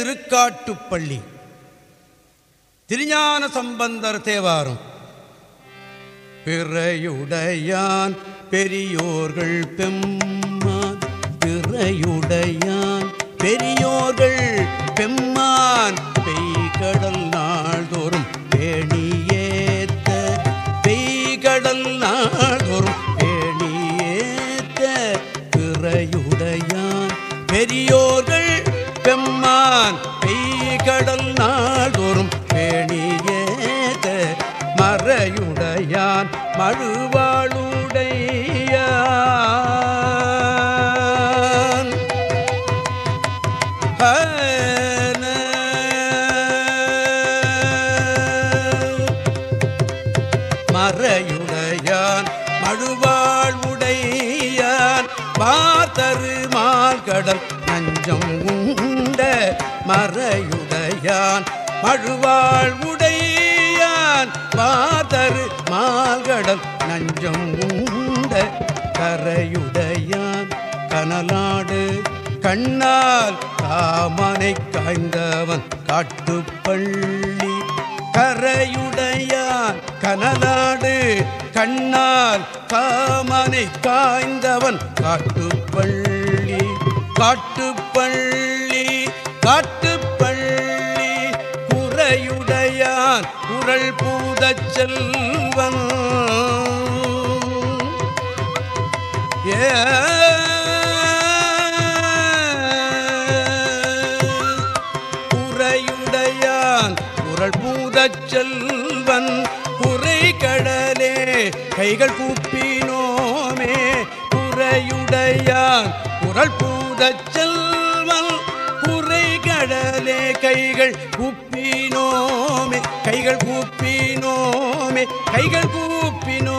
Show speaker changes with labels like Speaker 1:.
Speaker 1: திருக்காட்டுப்பள்ளி. திருஞான சம்பந்தர் தேவாரம். பிறையுடையான் பெரியோர்கள் பெம்மான் பிறையுடையான் பெரியோர்கள் பெம்மான் பெய்கடல் நாள்தோறும் பேணியேத்த பெய்கடல் நாள்தோறும் பேணியேத்த பிறையுடையான் பெரியோர்கள் பெம்மான் பெய்கடல் நாள்தோறும் பேணியேத மறையுடையான் மழுவாளுடையான். மறையுடையான் மழுவாள் பார்த்தருமால் கடல் நஞ்சம் உண்ட மறையுடையான் மழுவாள் உடையான். பார்த்தரு மால்கடல் நஞ்சம் உண்ட கரையுடையான். கனலாடு கண்ணால் காமனை காய்ந்தவன் காட்டுப்பள்ளி. கரையுடையான் கனலா கண்ணால் காமனை காய்ந்தவன் காட்டுப்பள்ளி காட்டுப்பள்ளி காட்டுப்பள்ளி. குறையுடையான் குரல் பூதச் செல்வன். குறையுடையான் குரல் பூதச் செல்வன். குறை கடலே கைகள் கூப்பினோமே குறையுடையான் குரல் பூதச் செல்வன். குறை கடலே கைகள் கூப்பினோமே கைகள் கூப்பினோமே கைகள் கூப்பினோ